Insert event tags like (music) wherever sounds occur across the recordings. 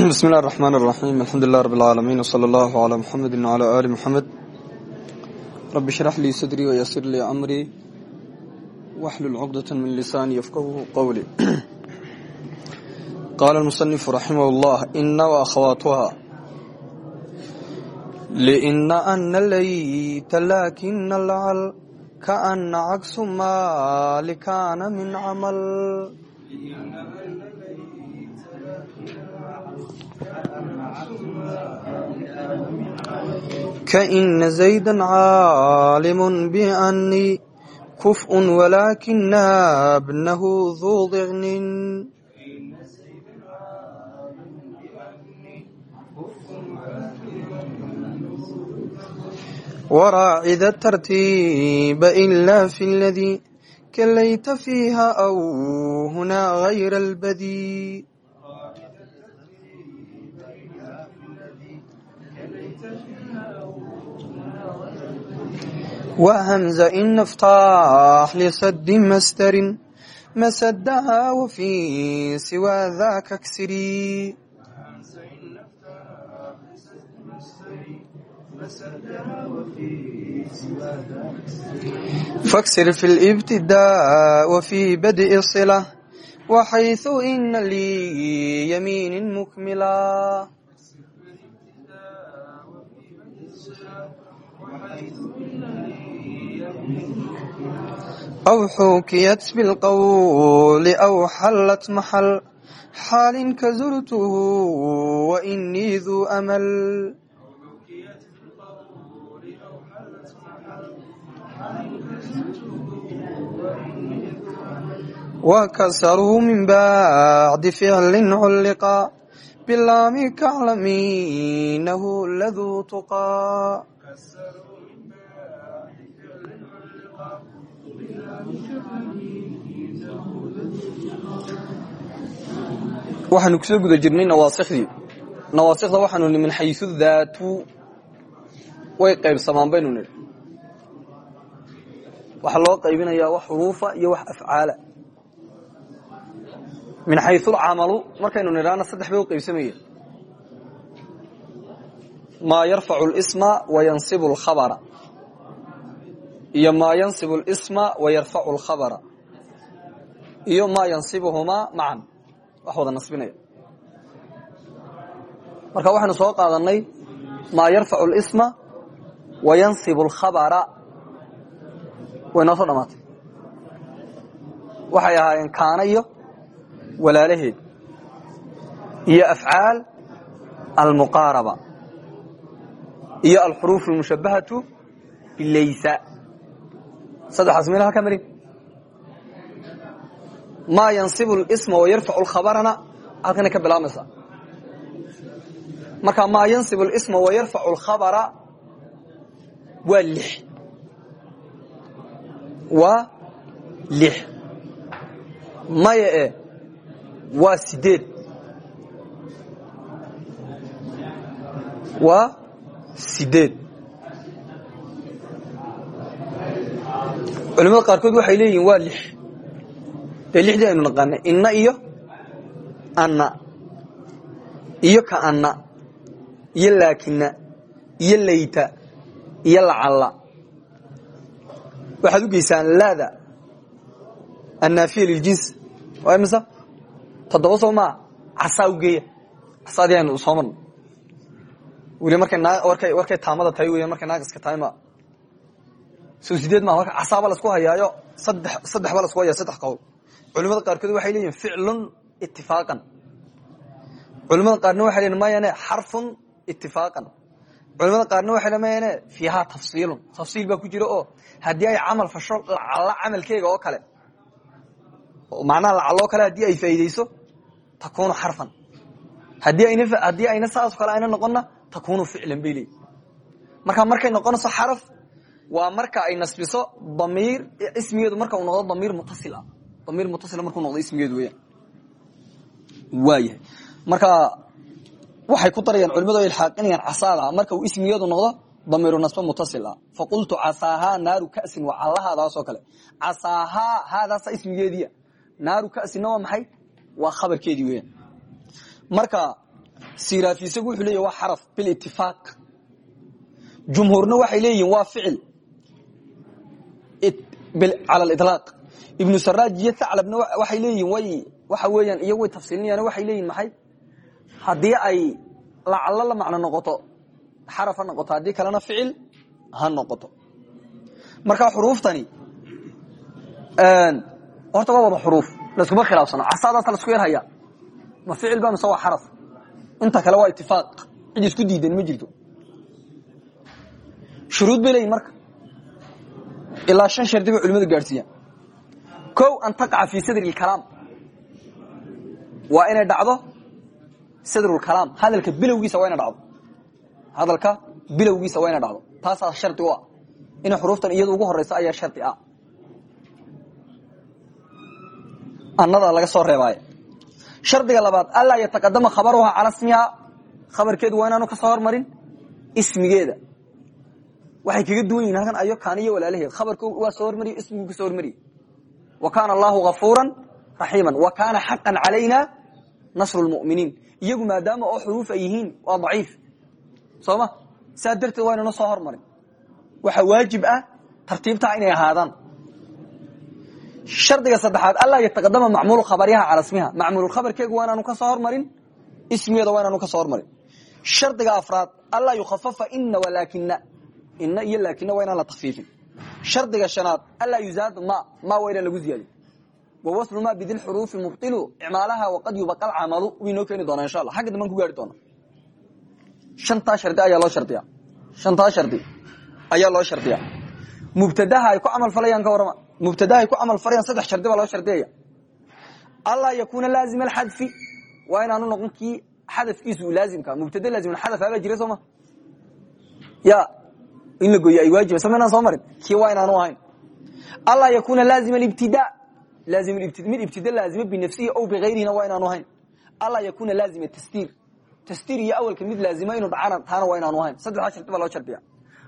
بسم الله الرحمن الرحيم الحمد لله رب العالمين وصلى الله على محمد وعلى آل محمد رب اشرح لي صدري ويسر لي أمري واحلل عقدة من لساني يفقهه قولي قال المصنف رحمه الله إن وأخواتها لإن أن ليت لكن العل كأن عكس ما لكان من عمل كإن زيدا عالم بأني كفء ولكن ابنه ذو ضغن وراعي ذا الترتيب إلا في الذي كليت فيها أو هنا غير البدي وهمز إن افتاح لسد مستر مسدها وفي سوى ذاك اكسري فاكسر في الابتداء وفي بدء الصلة وحيث إن لي يمين aw xuukiyat bilqawli aw xallat maxal xaalinka zurtuhu wainii duu amal wkasaruu min bacdi ficlin culliqa bilaami kaclamiinahu laduu tuqaa كعلمينه لذو تقى waxaanu kusoo guda jirnay nawaasikhdii nawaasikda waxaanu ni min xayu daatu way qaybsamaan baynu nidhi waxaa loo qaybinayaa wax xuruufa iyo wax afcaala min xayulcamalu markaynu nidhaana saddex bay u qaybsamayeen maa yarfacu lisma wa yansibu lkhabara iyo maa yansibu lisma wa yarfacu lkhabara iyo maa yansibuhumaa macan wax wada nasbinaya. Marka waxaynu soo qaadanay maa yarfacu lisma wa yansibu alkhabara. Way noo soo dhamaatay. Waxay ahaayeen kaana iyo walaalaheed. Iyo afcaal almuqaaraba iyo alxuruuf almushabahatu bilaysa. Saddexaas meel halka marin. Maa yansibu lisma wa yarfacu lkhabarana halkanay ka bilaabmaysaa marka maa yansibu lisma wa yarfacu lkhabara waa lix. Waa lix. Maya e waa sideed. Waa sideed. Culimada qaarkood waxay leeyihiin waa lix. Dee lixdii aynu naqaanay inna iyo anna. Iyo ka anna iyo laakina iyo layta iyo lacalla. Waxaad u geysaan laada. Annaafiya liljins waa imisa toddoba soo maa casaa u geeya. Casaadii aynu soo marno weli markay warkay taamada tahay weyan markay naaqiska tahay ma. Soo sideed maa marka casaaba lasku hayaayo saddex saddex baa lasku hayaa saddex qowl culimada qaarkood waxay leeyihiin ficlun itifaaqan culimada qaarna waxay leeyihiin mayane xarfun itifaaqan culimada qaarna waxay mayane fiihaa tafsiilun. Tafsiil baa ku jira oo haddii ay camal fasho lacalla camalkeega oo kale macnaha lacalloo kale haddii ay faa'iideyso takunu xarfan. Haddii ayna haddii ayna saasoo kale ayna noqonna takunu ficlan bay leeyihiin marka markay noqonayso xaraf waa marka ay nasbiso damiir ismigeedu marka uu noqdo damiir mutasil ah damiir mutasila markuu noqdo ismigeedu weyaan waayahay. Marka waxay ku darayaan culimadu ay ilxaaqinayaan casaada marka uu ismigeedu noqdo damiiru nasba mutasil ah faqultu casaahaa naaru kasin waa callahaadaasoo kale. Casaahaa haadaasa ismigeediia naaru kasinna waa maxay? Waa khabarkeedii weyaan marka siraafi isagu wuxuu leeyahy waa xaraf bilitifaaq jumhuurna waxay leeyihiin waa ficil. Cala aliطlaaq ibnu saraaj iyo thaclabna waxay leeyihiin way waxa weeyaan iyo way tafsiilinayaan waxay leeyihiin maxay? Haddii ay lacallo la macno noqoto xaraf ha noqoto haddii kalena ficil ha noqoto. Marka xuruuftani horta waa wada xuruuf laskuma khilaafsano. Casaadaasa lasku yarhaya ma ficil ba mise waa xaraf inta kale waa itifaaq cid isku diidan ma jirto. Shuruud bay leeyihiin marka. Ilaa shan shardi bay culimadu gaadhsiiyaan. O an taqaca fii sadri اkalaam waa inay dhacdo sadr اkalaam hadalka bilowgiisa waa dhacdo. Hadalka bilowgiisa waa ina dhacdo. Taasaa shardi u ah. Inay xuruuftan iyada ugu horeysa ayaa shardi ah. Annada laga soo reebaayo shardiga labaad anlaa yataqadama khabaruha cala smiha khabarkeedu waa inaanu ka soo hormarin ismigeeda. Waxay kaga duwan yihiin halkan ayo kaaniyo walaalaheed. Khabarka waa soo hormariye ismigu ka soo hormariye wa kaana allahu gafuura raxiima wa kaana xaqan calayna nasru lmuminiin iyagu maadaama oo xuruuf ay yihiin waa daciif. Soo ma saa waa inana soo hormarin. Waxaa waajib ah tartiibtaa inay ahaadaan shardiga saddexaad anlaa yataqadama macmuulu khabariha cala smiha macmuulkhabarkeegu waa inaanu ka soo hormarin? Ismigeeda waa inaanu ka soo hormarin. Shardiga afraad anlaa yukhafafa ina walaakina ina iyo laakina waa inaan la takfiifin shardiga shanaad anlaa yuzaad ma ma waa inaan lagu ziyaadin. Wawaslu ma bidi xuruufi mubtilu icmaalaha waqad yubaqa alcamalu waynoo keeni doonaa insha alla xagga ku gaari doona shantaa shardi ayaa loo shardiya shantaa shardi ayaa loo shardiya mubtadaha ay ku camal falayaan ka warrama mubtadaha ay ku camal falayaan saddex shardi baa loo shardiyaya anlaa yakuuna laazima alxadfi waa inaanu noqon kii xadafkiisu uu laazimka mubtada laazim xadaf baa jira sooma ya in la gooyo ay waajiba samaynaan soo marin kii waa inaanu ahayn anlaa yakuuna laazima ibtida mid ibtida laazima binafsihi aw biayrihina waa inaanu ahayn anlaa yakuuna laazima tasdiir tasdiir iyo awalka mid laazima inuu dhacana taana waa inaanu ahayn saddexdaa shardi baa loo shardiya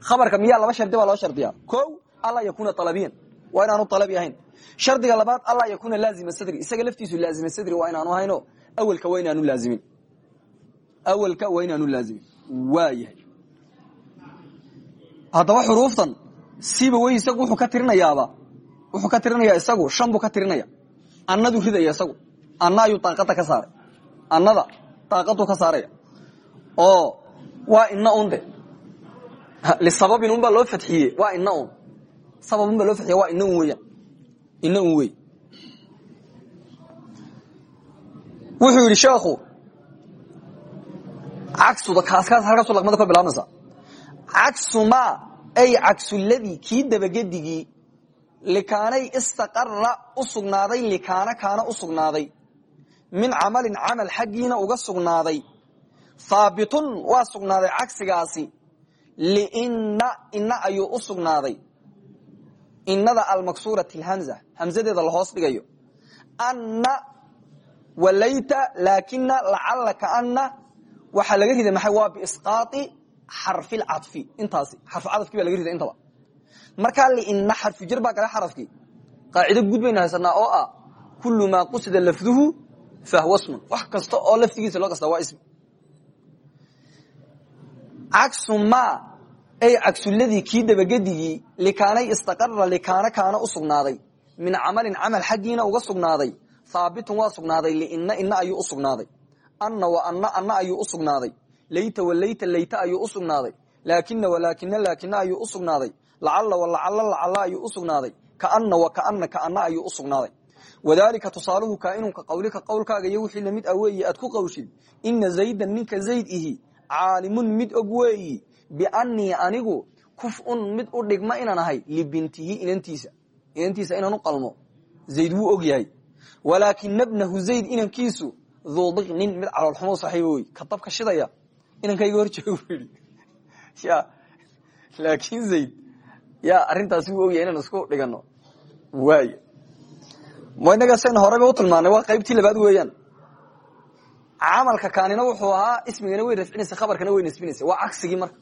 khabarka miyaa laba shardi baa loo shardiya ko anlaa yakuuna alabiyan waa inaanu alabi ahayn shardiga labaad anlaa yakuuna laazima sadri. Isaga laftiisu laazima sadri waa inaanu ahayno awalka waa inaanu laazimin. Awalka waa inaanu laazimin. Waayahay haddaba xuruuftan siba wey isagu wuxuu ka tirinayaaba. Wuxuu ka tirinaya isagu shan buu ka tirinaya. Annadu ridaya isagu. Anna ayuu daaqada ka saaray. Annada daaqaduu ka saaraya. Oo waa ina un lisababin un loo fadxiye waa ina un sababun baa loo fadxiye waa ina weeyaan ina un wuxuu yidhi sheekhu cagsuda kaaskaas halkaasu laqmada ka bilaabmaysa cagsu ma ay cagsuladii kii dabagedigii likaanay istaqara u sugnaaday likaana kaana u sugnaaday. Min camalin camal xaggiina uga sugnaaday. Haabitun waa sugnaaday cagsigaasi. Liina ina ayuu u sugnaaday inada almaksuurati lhamza hamzadeeda lahoos dhigayo. Anna walayta laakina lacala kaana waxaa laga riday maxay? Waa biisqaai xarfi lcafi intaasi xarfu cadafkii baa laga riday intaba. Markaa liina xarfu jar baa gala xarafkii. Qaacido guud baynu oo ah kulu maa qusida lafduhu fahwa smun wax kasta oo laftigiisa loo qastaa waa ismi. Cagsu ma ay cagsuladii kii dabagedigii likaanay istaqara likaana kaana u sugnaaday. Min camalin camal xaggiina uga sugnaaday. Haabitun waa sugnaaday liina ina ayuu u sugnaaday. Anna wa anna anna ayuu u sugnaaday. Layta walayta layta ayuu u sugnaaday. Laakina walaakina laakina ayuu u sugnaaday. Lacalla walacalla lacalla ayuu u sugnaaday. Kaana wa kaana kaana ayuu u sugnaaday. Wadaalika tusaaluhu kaainunka qawlika qowlkaaga iyo wixii la mid ah weeye aad ku qawshid. Ina zaydan ninka zayd ihi caalimun mid og weeyi biannii anigu kuf-un mid u dhigma inaan ahay libintihi inantiisa. Inantiisa inaan u qalmo zayd wuu og yahay walaakina bnahu zayd inankiisu duu diqnin mid caloolxumo saxiiba wey ka dabka shidaya inankayga hor jooga bu yidhi. (laughs) Ya laakiin zayd ya arrintaasi wuu ogyahay inaan isku dhigano. Waay. Inaga sen horeba u tilmaanay waa qaybtii labaad weeyaan. Camalka kaanina wuxuu ahaa ismigana way rafcinaysa khabarkana way nasbinaysa waa cagsigii marka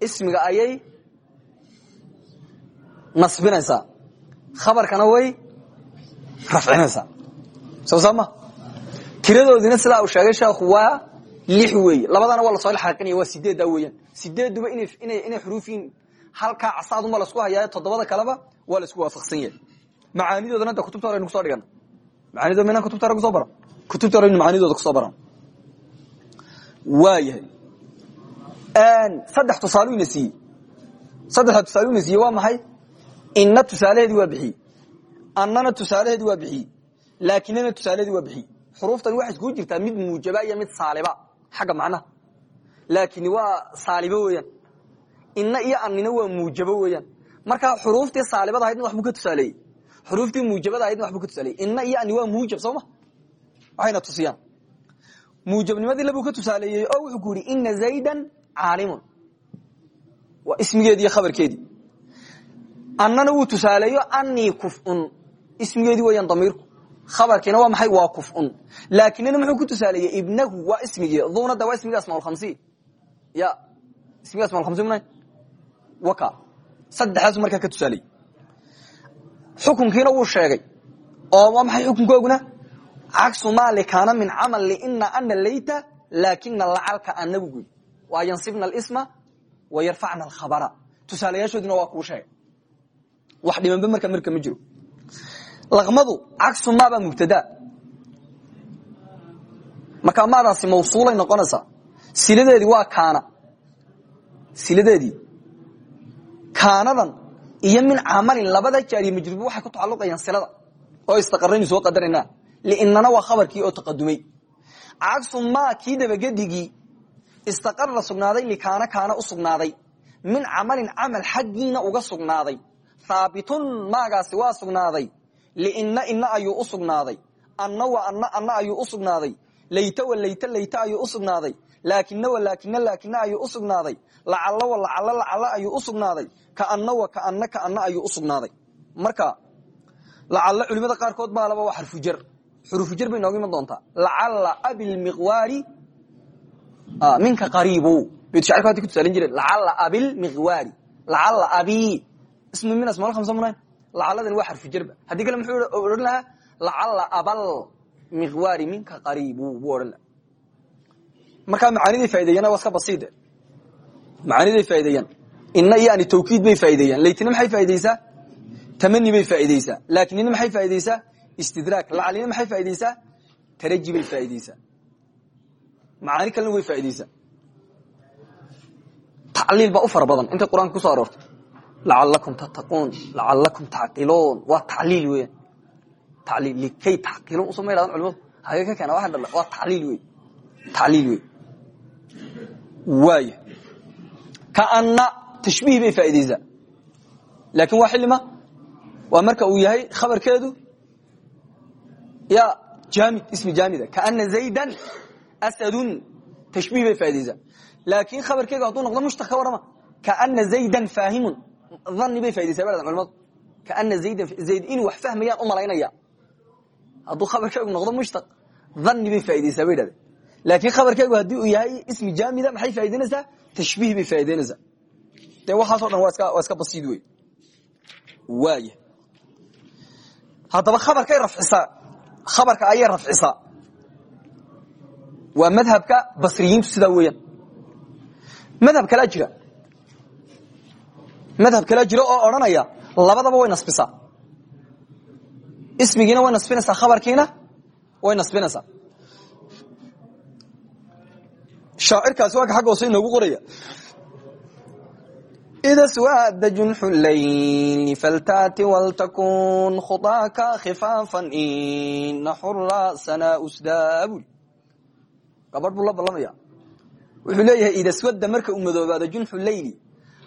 ismiga ayay nasbinaysaa. Khabarkana way rafcinaysaa. Soo saama tiradoodina sidaa uu sheegay sheekhu waa lix weeye labadana waa la soo xaaqinaya waa sideedda weeyaan. Sideeduba inay xuruufiin halkaa casaadunba lasku hayaa toddobada kaleba waa la isku waafaqsan yahay. Macaanidoodana da kutubta hore aynu kuso dhigana macaanidooda minaan kutubta hore kuso baran? Kutubta hore aynu macaanidooda ku soo baran. Waayahay saddex tusaaluyna siiyey saddexda tusaaluyna siiyey waa maxay? Inna tusaalaheedii waa bixiyey annana tusaalaheedii waa bixiyey laakinana tusaalaheedii waa bixiyey xuruuftani waxay iskugu jirtaa mid muujaba iyo mid saaliba. Xagga macnaha. Laakin waa saalibo weeyaan. Inna iyo annina waa muujabo weeyaan. Markaa xuruuftii saalibada ahaydna waxbuu ka tusaaleeyey. Xuruuftii muujabada ahaydna waxbuu ka tusaaleeyey. Inna iyo anni waa muujab soo ma? Waxayna tusiyaan. Muujabnimadii labuu ka tusaaleeyey oo wuxuu ku yidhi ina zaydan caalimun. Waa ismigeedi iyo khabarkeedii annana wuu tusaaleeyo anii kufun. Ismigeedii weeyaan damiirku. Khabarkiina waa maxay? Waa kufun. Laakinina muxuu ku tusaaleeyey ibnahu waa ismigii duunada waa ismigii asmaalkhamsi ya ismigii asmaalkhamsi mna waka. Saddexdaasu markaa ka tusaaleyey xukunkiina wuu sheegay. Oo waa maxay xukunkooguna? Cagsu maali kaana min camal lina ana layta laakina lacalka anagu guy waa yansibna alisma wa yarfacna alkhabara. Tusaalayaashoodina waa kuu sheegay. Wax dhimanba marka marka ma jiro. Laqmadu cagsu maabaa mubtada. Markaa maadaasi mawsuulay noqonaysaa siladeedii waa kaana. Siladeedii kaanadan iyo min camalin labada jaariye majruub waxay ku tacaluqayaan silada. Oo istaqaraynu soo qadarana linana waa khabarkii oo taqadumay. Cagsu maa kii dabagedigii istaqara sugnaaday likaana kaana u sugnaaday. Min camalin camal xaggiina uga sugnaaday. Haabitun maagaasi waa sugnaaday. Lina ina ayuu u sugnaaday. Anna wa anna anna ayuu u sugnaaday. Layta wa layta layta ayuu u sugnaaday. Laakina wa laakina ayuu u sugnaaday. Lacalla wa lacalla lacalla ayuu u sugnaaday. Kaanna wa kaanna kaanna ayuu u sugnaaday. Marka lacalla culimada qaarkood baa laba waa xarfujar xurufujar bay nooga iman doontaa. Lacalla abilmiqwaari minka qariibo baytshacirka hada ku tusaalin jireen lacalla abilmiqwaari lacalla abi. Ismu min asmaal khamsa munayn lacalladan waa xarfujarba haddii kale muxuu odhan lahaa lacalla abal miqwaari minka qariibu buu odhan lahaa. Markaa macaaniday faa'ideeyana waa iska basiide macaaniday faa'ideeyaan inna iyo ani tawkiid bay faa'ideeyaan laytina maxay faa'ideysaa tamani bay faa'iideysaa. Laakinina maxay faa'iideysaa? Istidraak. Lacalina maxay faa'iideysaa? Taraji bay faa'iideysaa macaani kalena way faa'iideysaa tacliil baa u fara badan. Intay qur'aanka kuso aroortay lacalakum tattaquun lacalakum tacqiluun. Waa tacliil weyan tacliil likay tacqiluun u soo ma yidhadan culimadu. Hagee ka keena waxa dhalla waa tacliil wey tacliil wey waaya kaanna tashbiih bay faa'iideysaa laakin waa xilima waa marka uu yahay khabarkeedu ya jamid ismi jamida kaana zaydan asadun tashbiih bay faaideysaa laakin khabarkeegu hadduu noqdo mushtaq ka warrama kaana zaydan faahimun dhanni bay faideysaa ba culimadu kaana zaydan zayd inuu wax fahmayaan u malaynaya hadduu khabarkeegu noqdo mushtaq dhanni bay faaideysaa bay dhahdeen laakin khabarkeegu haddii uu yahay ismi jamida maxay faa'ideynaysaa tashbiih bay faa'ideynaysaa dee waxaaso dhan waa iska basiid wey waaya haddaba khabarkay rafcisaa khabarka ayay rafcisaa waa madhabka basriyiintu sidaa weeyaan. Madhab kalaa jira. Madhab kalaa jira oo odhanaya labadaba way nasbisaa. Ismigiina way nasbinaysaa khabarkiina way nasbinaysaa. Shaacirkaasi waa ka xagga hoose inoogu qoraya. Ida swaada junxu layli faltaati waltakun khudaaka khifaafan ina xura sanaa usdaabul gabadh buu la ballamaya. Wuxuu leeyahay ida swada marka uu madoobaado junxu leyli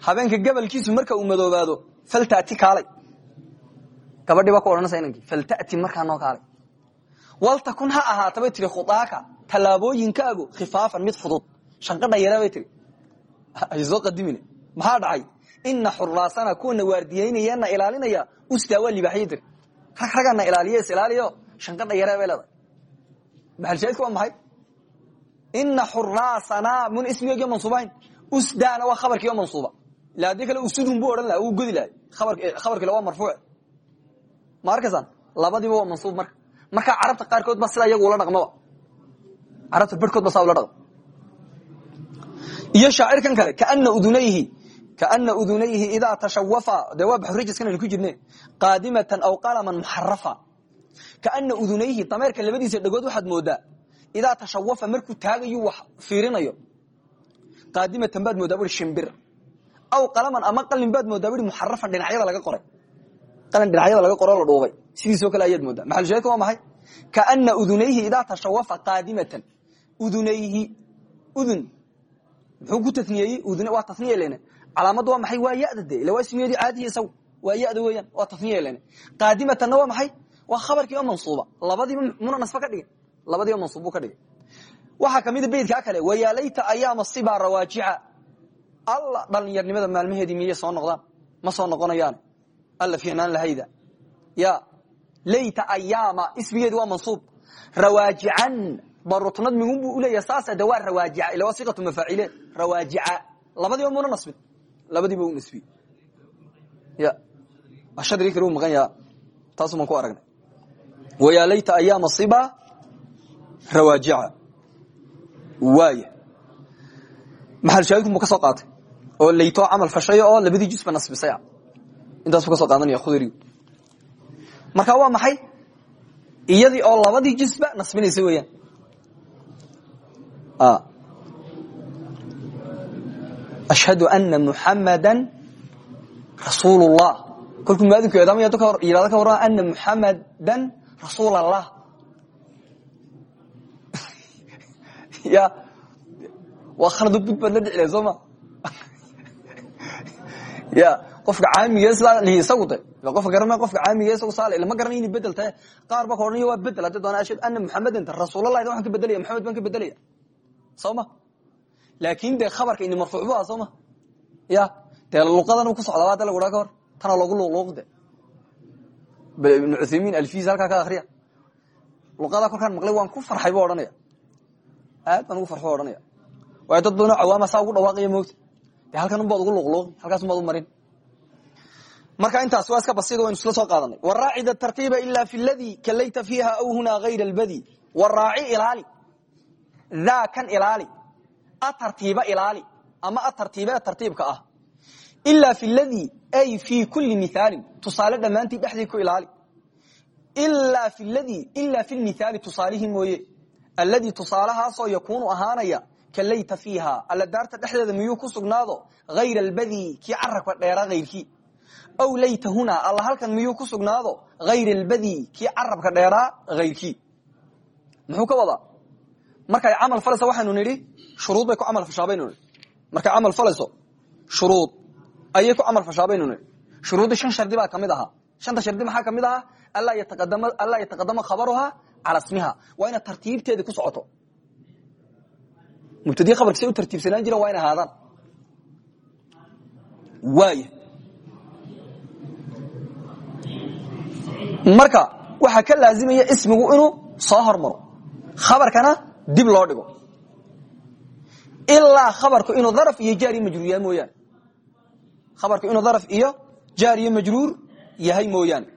habeenka gabalkiisu marka uu madoobaado faltati kaalay. Gabadhii baa ku odhanaysa inankii faltati markaa noo kaalay. Waltakun ha ahaata bay tihi khudaaka tallaabooyinkaagu khifaafan mid fudud. Shanqadha yara bay tihi ay soo qadimin maxaa dhacay? Ina xuraasana kuwana waardiyeynayana ilaalinaya ustaa waa rag ragana ilaaliyo is ilaaliyo. Shanqadha yare bay leedahay. Maxalshaidku waa maxay ina xuraasana mun ismigeegiyo mansuubahayn usdaana waa khabarkiiyo mansuuba ila haddii kale usudun buu odhan laha wuu godi lahay khabarkiile waa marfuuc. Ma arkaysaan labadiiba waa mansuub marka. Markaa carabta qaarkood ba sidaa iyagu ula dhaqmaba carabta barhkood ba saa ula dhaqma. Iyo shaacirkan kale kaana udunayhi kaana udunayhi idaa tashawafa dee waa baxurajaskan aynu ku jirne qaadimatan aw qalaman muxarafa kaana udunayhi dameerka labadiisa dhagood waxaad moodaa idaa tashawafa markuu taagayu wax fiirinayo qaadimatan baad moodaa bui shimbir aw qalaman ama qalin baad moodaa bui muxarafan dhinacyada laga qoray qalin dhinacyada laga qoro la dhuubay sidiisoo kale ayaad moodaa maxalsheedka waa maxay kaana udunayhi idaa tashawafa qaadimatan udunayhi udun muxuu ku taniyeeyey waa taniye lene calaamadu waa maxay waa yada de ila waa ismiyadii caadihi isagu waa yada weeyaan waa taniye lene qaadimatanna waa maxay waa khabarkii oo mansuuba labadiiba muna nasba ka dhigay labadiiba mansuub buu ka dhigay. Waxaa kamida beydkaa kale wayaalayta ayaama sibaa rawaajica. Alla dhalinyarnimada maalmaheedii miyay soo noqdaan ma soo noqonayaan. Alla fiicnaan lahayda. Ya layta ayaama ismigeedi waa mansuub. Rawaajican barutnad migun buu uleeya saasa de waa rawaajica ila waa siqatu mafaacile rawaajica labadiiba muna nasbin labadiiba u ya ashadrii kale u maqan yaha taasumaan ku aragnay. Wayaalayta ayaama siba rawaajica. Waaya maxalshaahidku mu ka soo qaatay? Oo laytoo camal fashay oo labadii jusba nasbisay intaasuu ka soo qaadanaya khudri. Marka waa maxay? Iyadii oo labadii jusba nasbinaysa weeyaan. Ashhadu ana muxamada rasuul اllah kolkuu muadinku eedaama yihahdo ka warrama ana muxamadan rasuul ya waa khalado bud baad la dhicila soo ma? (laughs) Ya qofka caamige sidaa lihi isagu de qofka garama qofka caamige isagu saal lama garanay inay bedel tahay. Qaar ba ka odhanaya waa bedel haddi doona ashhadu ana muxamadan rasuulallah waxaan ka bedelaya maxamed baan ka bedelaya soo ma? Laakin dee khabarka ini marfuuc bu ah soo ma? Ya dee luqadan ku socdaa ada lagu haa ka hor. Tana loogu luqluuqde ibnu cuthaymin alfis halkaa ka akriya luqadaa kolkaan maqlay waan ku farxay bu odhanaya aad baan ugu farxo odhanaya waayo dad badanoo cawaama saa ugu dhawaaqaya moogta. Dee halkan unbaad ugu luqluuqi halkaas unbaad u marin. Marka intaas waa iska basiid waynu isla soo qaadanay. Waraacid tartiiba ila fi ladi kalayta fiiha aw hunaa hayra albadi waraaci ilaali. Daa kan ilaali atartiiba ilaali. Ama atartiiba ee tartiibka ah. Ilaa fi ladi ay fi kuli mihaalin tusaale dhammaantii dhexdii ku ilaali. Ilaa fi ladi ilaa fi lmithaali tusaalihii mooye alladii tusaalahaasoo yakuunu ahaanaya ka layta fiiha alla daarta dhexdeeda miyuu ku sugnaado? Hayra albadi kii carabka dheera hayrkii aw layta hunaa alla halkan miyuu ku sugnaado? Hayra albadi kii carabka dheeraa hayrkii muxuu ka wadaa? Markay camal falayso waxaynu nidhi shuruud bay ku camal fashaa baynu nidhi. Markay camal falayso shuruud ayay ku camal fashaa baynu nidhi. Shan shardi baa ka mid ahaa. Shanta shardi maxaa ka mid ahaa? Anlaa yataqadama khabaruhaa cala smiha waa ina tartiibteeda ku socoto. Mubtadi khabarka say u tartiibsanaan jiren waa waaya marka waxaa ka laazimaya ismigu inuu soo hormaro. Khabarkana dib loo dhigo. Ilaa khabarku inuu daraf iyo jaar majruur yahay mooyaane. Khabarku inuu daraf iyo jaar majruur yahay mooyaane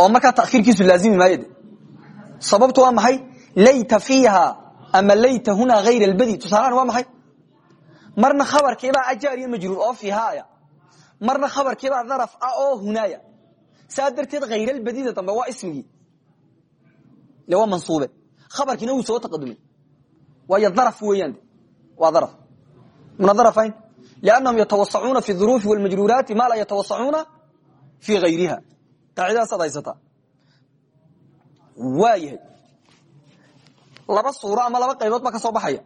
oo markaa takiirkiisu laazimi maayo. De sababtu waa maxay? Layta fiiha ama layta hunaa hayra albadi. Tusaalahan waa maxay? Marna khabarkiibaa ajaar iyo majruur oo fiihaaya. Marna khabarkiibaa daraf ah oo hunaaya. Saa darteed hayralbadida dambe waa ismigii le waa mansuube. Khabarkiina wuu soo taqadumay. Waayo daraf weeyaan. De waa daraf. Muna darafayn? Liannahum yatawasacuuna fi duruufi walmajruuraati ma laa yatawasacuuna fii hayriha qaacidadaasaad haysataa waa yahay laba suuro ama laba qaybood baa ka soo baxaya.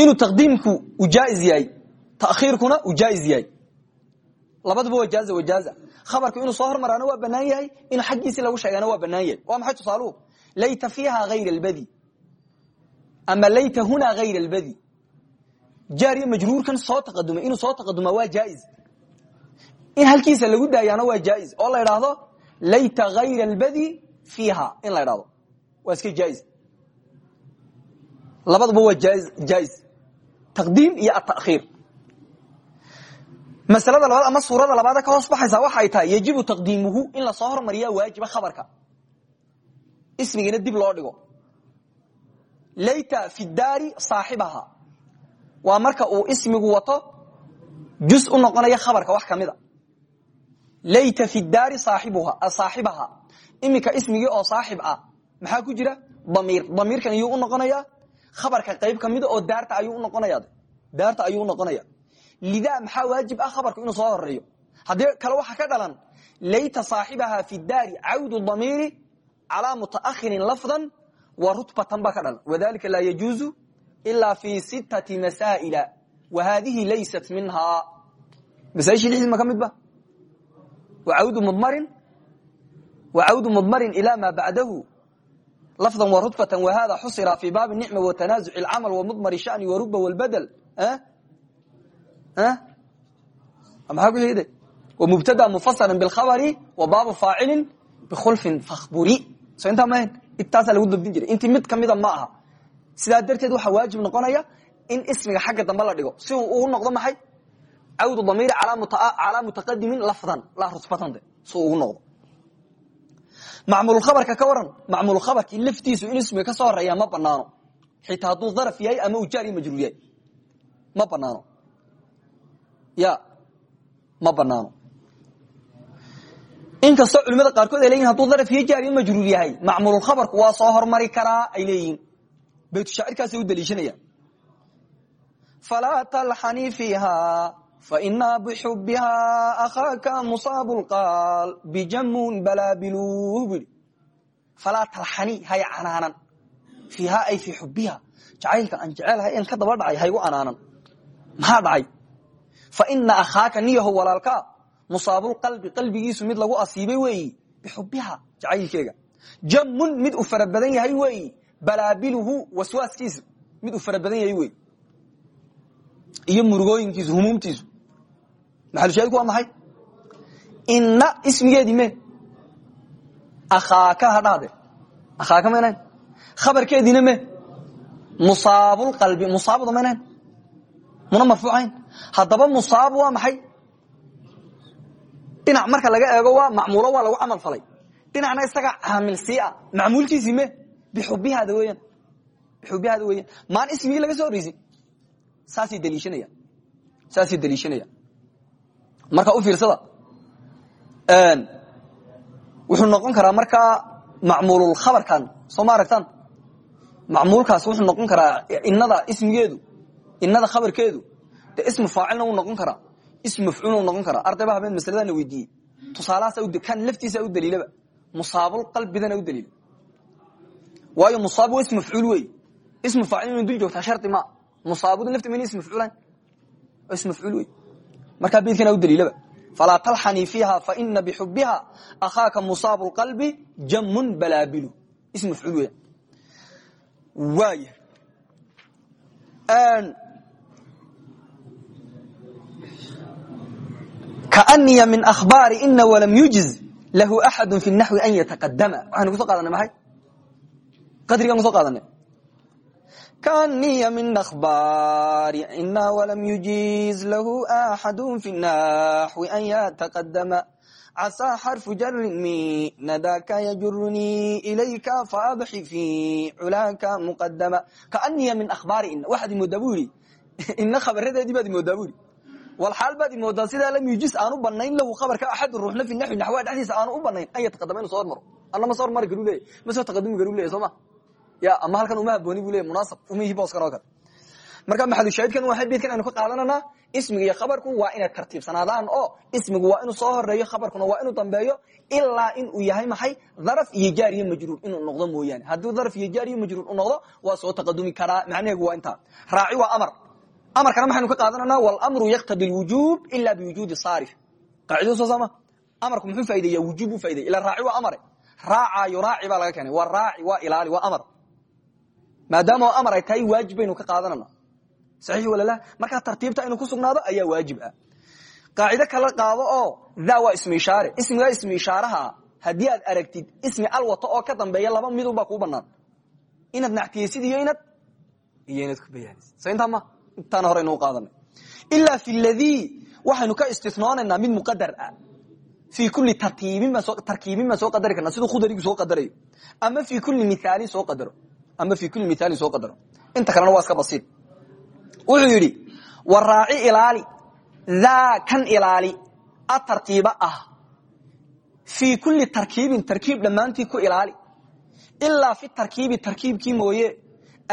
Inuu taqdiimku uu jaaiz yahay takhiirkuna uu jaaiz yahay. Labaduba waa jaaza wajaaza khabarku inuu soo hormaraana waa banaan yahay inuu xaggiisii lagu sheegana waa banaan yahay. Waa maxay tusaaluhu layta fiiha hayra albadi. Ama layta hunaa hayra albadi. Jaar iyo majruurkan soo taqadumay inuu soo taqaduma waa jaaiz in halkiisa lagu daayaana waa jaaiz. Oo la idhaahdo layta hayra albadi fiiha. In la idhahdo waa iska jaaiz. Labaduba waa jaaiz taqdiim iyo atakhiir maslada labaad ama suurada labaad ka hoos baxaysa waxay tahay yajibu taqdiimuhu in la soo hormariya waajiba khabarka. Ismigana dib loo dhigo. Layta fi daari saaxibaha. Waa marka uu ismigu wato jus u noqonaya khabarka wax kamida layta fi daari saaxibaha. Iminka ismigii oo saaxib ah maxaa ku jira? Damiir. Damiirkan ayuu u noqonaya khabarka qayb kamida oo daarta ayuu unoqonaya daarta ayuu unoqonaya lidaa maxaa waajib ah khabarku inuu soo horeeyo haddii kale waxaa ka dhalan layta saaxibaha fi daari cawdu damiiri calaa mutaahirin lafdan wa rutbatan baa ka dhalan. Wadalika laa yajuuzu ilaa fi sittati masaa'ila wa haadihi laysat minhaa. Masaaishii lixdii ma ka midba wawdu mudmarin wacawdu mudmarin ila ma bacdahu lafdan wa rutbatan wahada xusira fi baabi nicma watanaazuc alcamal wamudmari shani waruba walbadel maxaa ku xigde wmubtada mufasran bilkhabari wa baabu faacilin bikhulfin fakburi so intaa mahayn intaasaa lagu dabdin jiray intii mid kamida ma aha sidaa darteed waxaa waajib noqonaya in ismiga xagga dambe la dhigo si uu ugu noqdo maxay cawdu damiiri calaa mutaqadimin lafdan la rutbatan de si uu ugu noqdo macmulkhabarka ka waran macmulkhabarkii laftiisu in ismiga ka soo horreeya ma banaano xitaa hadduu daraf yahay ama uu jaari majruur yahay ma banaano ya ma banaano inkastoo culimada qaarkood ay leyihin haduu daraf iyo jaariyo majruur yahay macmulkhabarku waa soo hormari karaa ay leeyihiin. Baytushaacirkaasay u daliishanayaan. Falaa talxanii fiiha fainaa bixubiha akhaaka musaabu lqaal bijamun balaabiluh bu yidhi falaa talxanii hay canaanan fiiha ay fii xubiha jacaylka aan jecelahay en ka daba dhacay haygu canaanan maxaa dhacay faina akhaaka niyaho walaalkaa musaabulqalbi qalbigiisu mid lagu asiibay weeyi bixubiha jacaylkeega jamun mid u fara badan yahay weeyi balaabiluhu waswaaskiisu mid u fara badan iyo murugooyinkiisu humuumtiisu maxalushaahidku waa maxay ina ismigeedii me. Akhaaka ha dhahde. Akhaaka maynayn khabarkeediina me. Musaabulqalbi musaabuda maynayn muna marfuucayn. Haddaba musaab waa maxay? Dhinac marka laga eego waa macmuulo waa lagu camal falay. Dhinacna isaga caamil sii ah macmuulkiisii me. Bixubihaada weeyaan. Bixubihaada weeyaan. Maan ismigii laga soo horreysin saasay daliishanayaan saasay daliishanayaan marka u fiirsada. Wuxuu noqon karaa markaa macmuululkhabarkan soo ma aragtaan? Macmuulkaas wuxuu noqon karaa inada ismigeedu inada khabarkeedu de ismu faacilna wuu noqon karaa ism mafcuulna wuu noqon karaa. Ardayba habeen masaladana weydiiyey. Tusaalahaasa kan laftiisa u daliilaba musaabulqalbidana u daliila waayo musaab waa ism mafcuul wey ismu faacil inu dul joogtaa shardi ma musaabudu lafti mayna ism mafcuulan ism mafcuul wey markaa beydkana u daliilaba falaa talxanii fiiha faina bixubiha akhaaka musaabu lqalbi jamun balaabilu. Ism mafcuul weya waaya kaaniya min ahbaari ina walam yujiz lahu axadu fi an yataqadama waxaynu kuso qaadanay maxay? Qadrigaan kuso qaadanay kaaniya min ahbaari ina walam yujiz lahu axadu fi naxwi an yataqadama casaa xarfu jarin mi nadaka yajurunii ilayka faadxi fi culaaka muqadama kaaniya min ahbaari ina waxaad imoodaa bu yidhi ina khabaradeedii baad imoodaa bu yidhi walaal baad imoodaa sidaa lam yujis aanu banayn lahu khabarka axadu ruuxna fi naxwi naxwa dhexdiisa aanu u banayn an yataqadama inu so hormaro anna ma soo hormari karu leya ma soo taqadumi karu leya soo ma ya ama halkan uma habooni bu leya munaasab. Umihi booskan oo kale marka maxalushaahidkan waa beedkan aynu ka qaadananaa ismiga iyo khabarku waa inay tartiibsanaadaan oo ismigu waa inuu soo horeeyo khabarkuna waa inuu dambeeyo ilaa inuu yahay maxay daraf iyo jaar iyo majruur inuu noqdo mooyaane. Hadduu daraf iyo jaar iyo majruur u noqdo waa soo taqadumi karaa macnaheegu waa intaa. Raaci waa amar. Amarkana maxaynu ka qaadanana wlmru yaqtadi lwujub ila biwujuudi saarif. Qaacidadu soo saama? Amarku muxuu faa'ideeya wujub buu faaidey ila raaci waa amare. Raaca yuraaci baa laga keenay. Waa raaci waa ilaali waa amar maadaama amar ay tahay waajib baynu ka qaadanana saxiix walala markaa tartiibta inuu ku sugnaado ayaa waajib ah. Qaacido kala qaado oo da waa ismi ishaare. Ismigaa ismi ishaaraha. Haddii aad aragtid ismi alwato oo ka dambeeya laba midunbaa kuu banaan inaad nactiyeysid iyo inaad iyo inaad ku bayaanisid. So intaa ma intaana hore inuu qaadanay ilaa fi ladii waxaynu ka istisnoonaynaa mid muqadar ah. Fii kulli tarkiibin baan soo qadari karnaa siduu khudarigu soo qadarayo. Ama fii kulli mithaalin soo qadaro ama fi kuli mithaalin soo qadaro inta kalena waa iska basiid wuxuu yidhi waraaci ilaali daa kan ilaali atartiiba ah fii kulli tarkiibin tarkiib dhammaantii ku ilaali ilaa fi tarkiibi tarkiibkii mooye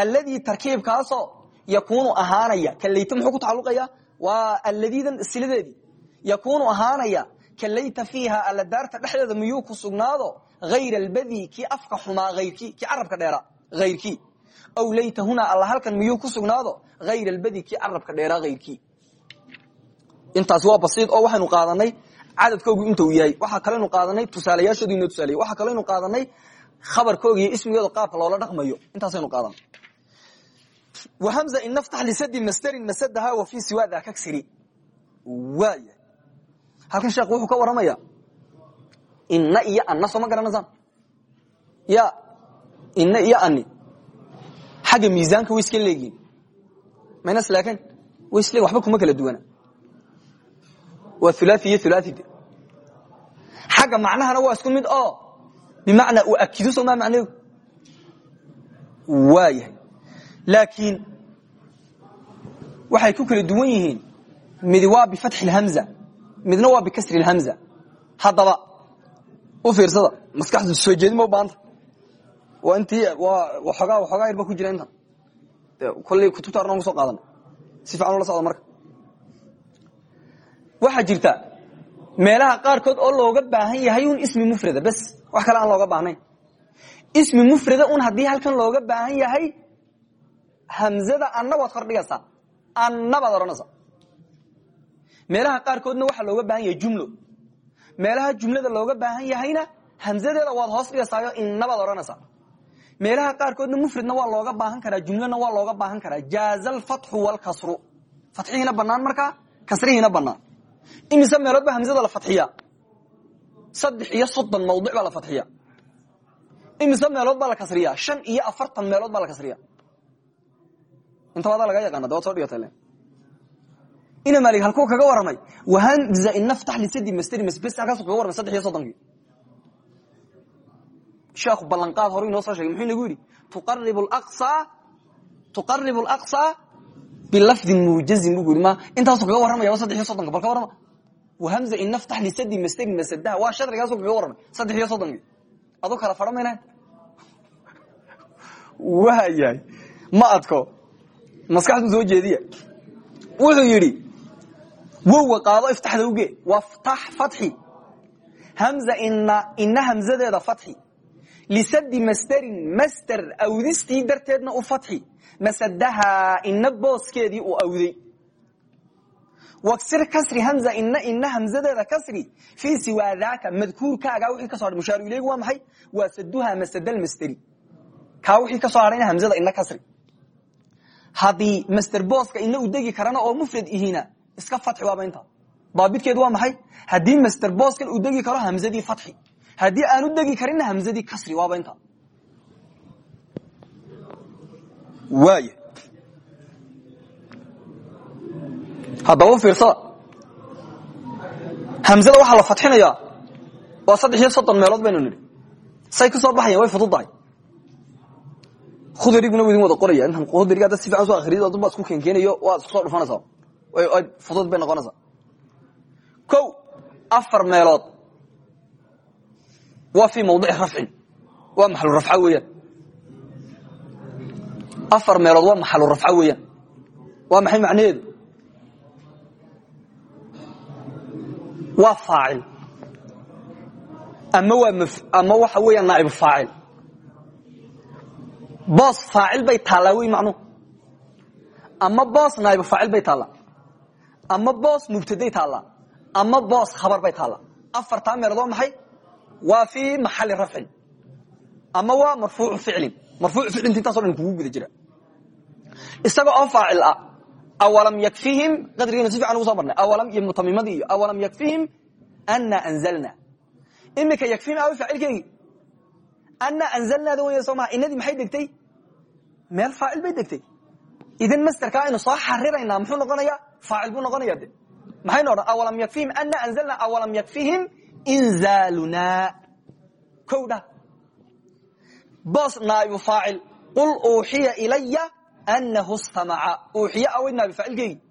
alladii tarkiibkaasoo yakuunu ahaanaya kalayta muxuu ku tacaluqaya waa alladiidan siladeedii yakuunu ahaanaya kalayta fiiha alladaarta dhexdeeda miyuu ku sugnaado hayra albadi kii afka xumaa ayrkii kii carabka dheeraa hayrkii aw layta hunaa alla halkan miyuu ku sugnaado hayra albadi kii carabka dheeraa hayrkii intaasi waa basiid oo waxaynu qaadanay cadadkoogu intuu yahay waxaa kalenu qaadanay tusaalayaashoodu inoo tusaaleeyey waxaa kalenu qaadanay khabarkooga iyo ismigooda qaabka loola dhaqmayo intaasaynu qaadanay whamza in naftax lisadi masderin masadaha wa fi siwa daa kagsiri waaya halkan sheekh wuxuu ka waramaya inna iyo anna soo ma garanaysaan ya ina iyo ani xagga miisaanka way iska leegiin minus laakin way isle waxba kuma kala duwana waa hulai iyo hulai macnahana waa isku mid oo bimacnaa u akidu soomaa macnahu waayahay laakiin waxay ku kala duwan yihiin midi waa bifatxi اhamza midna waa bikasri اhamza haddaba u fiirsada maskaxdu soo jeedin baanta waa intii waxoogaa waxoogaa yar ba ku jira intan kolley kutubta arnaan ku soo qaadana si fiican ula socda marka. Waxaa jirta meelaha qaarkood oo looga baahan yahay un ismi mufrada bes wax kale aan looga baahnayn. Ismi mufrada un haddii halkan looga baahan yahay hamzada anna kordhigaysaa anna baad meelaha qaarkoodna waxaa looga baahan yahay jumlo. Meelaha jumlada looga baahan yahayna hamzadeeda waad hoos dhigaysaayo inna baad odhanaysaa meelaha qaarkoodna mufradna waa looga baahan karaa jumlana waa looga baahan karaa. Jaaza alfatxu waalkasru fatxihiina banaan markaa kasrihiina banaan imise meelood baa hamzada la fadxiya saddex iyo soddon mawdic baa la fadxiya imise meelood baa la kasriya? Shan iyo afartan meelood baa la kasriya. Inta wadaa laga yaqaana da waad soo dhigata ina malig halkuu kaga waramay. Wahamza inaftax lisadi masteri masbes halkaasu kaga warramay saddex iyo soddonkii sheekhu ballanqaad horu inoo soo shegay muxuu inagu yidhi tuqaribu aqsa tuqaribu alaqsa bilafdin muujazin buu yidhi ma intaasuu kaga warramaya waa saddex iyo soddonka bal ka warrama. Wahamza inaftax lisadi masteri masadaha waa shadrigaasuu kaga warramay saddex iyo soddonkii adu kala fadha mayna ma adko maskaxdu soo jeediya. Wuxuu yidhi wowa qaado iftaxda uge waftax fatxi. Hamza ina hamzadeeda fatxi lisadi masderin masder awdistii darteedna u fatxi masadahaa ina booskeedii uu awday waksir kasri hamza ina ina hamzadeeda kasri fii siwaa daaka madkuurkaagaa wixii ka so mushaaru ileygu waa maxay waa saduhaa masadalmasderi kaa wixii ka hadhayna hamzada ina kasri haddii master booska ina u degi karana oo mufrad ihina iska fatxi waaba inta daabidkeedu waa maxay haddii master booskan uu degi karo hamzadii fatxi haddii aan u degi karinna hamzadii kasri waaba inta. Waaya haddaba fiirsada hamzada waxaa la fatxinayaa waa saddex iyo soddon meelood baynu nidhi. Say ka soo baxayan way fududahay. Khudariguna w idin wada qoraya intan khudariga hadda si fiican soo akhriyad adunbaa isku keenkeenayo waad isku soo dhufanaysaa fudud bay noqonaysaa. Ko afar meelood waa fii mawdici rafcin waa maxalu rafca weeyaan. Afar meelood waa maxalu rafca weeyaan. Waa maxay macnaheedu? Waa faacil. Ama waa ama waxa weeyaan naa'ibu faacil. Boos faacil bay taallaa wey macnuhu ama boos naa'ibu faacil bay taallaa. Ama boos mubtaday taallaa waa fii maxali rafcin ama waa marfuucu ficlin marfuucu ficlinta intaaso dhan kugu guda jira. Isaga oo faacil ah awalam yakfihim qadrigiina si fiican ugu soo barnay awalam iyo mutamimadii iyo awalam yakfihim ana anzalna. Imika yakfihim awi faacilkeygii ana anzalnaada wey soo maha inadii maxay degtay? Meel faacil bay degtay. Idan masterka aynu soo xariraynaa muxuu noqonaya faacil buu noqonaya de maxaynu odhan awalam yakfihim ana anzalna awalam yakfihim inzaaluna kow dhah boos naaibu faacil qul uuxiya ilaya anahu stamaca uuxiya aweyd naabifacilkeygii